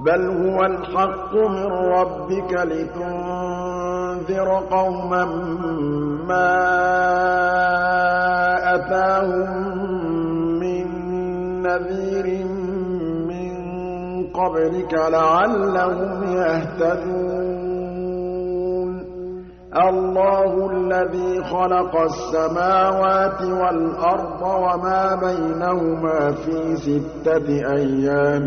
بَلْ هُوَ الْحَقُّ مِن رَّبِّكَ لِتُنذِرَ قَوْمًا مَّا أَتَاهُم مِّن نَّذِيرٍ مِّن قَبْلِكَ لَعَلَّهُمْ يَهْتَدُونَ اللَّهُ الَّذِي خَلَقَ السَّمَاوَاتِ وَالْأَرْضَ وَمَا بَيْنَهُمَا فِي سِتَّةِ أَيَّامٍ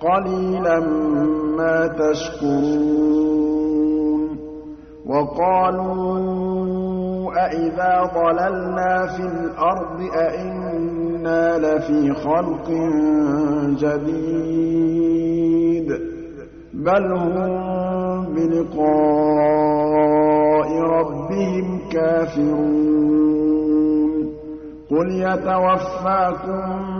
قَلِيلًا مَّا تَشْكُرُونَ وَقَالُوا أَإِذَا ضَلَلْنَا فِي الْأَرْضِ أَإِنَّا لَفِي خَلْقٍ جَدِيدٍ ۚ بَلْ هُم بِلِقَاءِ رَبِّهِمْ كَافِرُونَ قُلْ يَتَوَفَّاكُم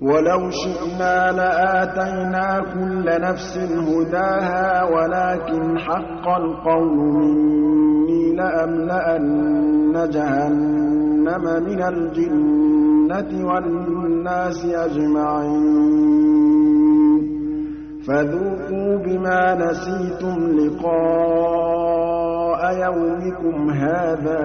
وَلَوْ شِئْنَا لَآتَيْنَا كُلَّ نَفْسٍ هُدَاهَا وَلَٰكِنْ حَقَّ الْقَوْلُ مِنِّي لَأَمْلَأَنَّ جَهَنَّمَ مِنَ الْجِنَّةِ وَالنَّاسِ أَجْمَعِينَ. فَذُوقُوا بِمَا نَسِيتُمْ لِقَاءَ يَوْمِكُمْ هَٰذَا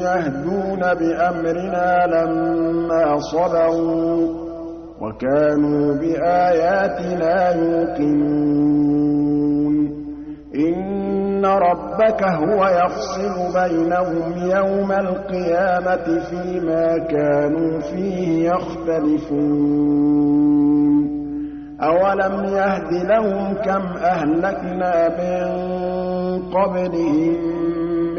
يَهْدُونَ بِأَمْرِنَا لَمَّا صَبَرُوا ۖ وَكَانُوا بِآيَاتِنَا يُوقِنُونَ. إِنَّ رَبَّكَ هُوَ يَفْصِلُ بَيْنَهُمْ يَوْمَ الْقِيَامَةِ فِيمَا كَانُوا فِيهِ يَخْتَلِفُونَ. أَوَلَمْ يَهْدِ لَهُمْ كَمْ أَهْلَكْنَا مِن قَبْلِهِم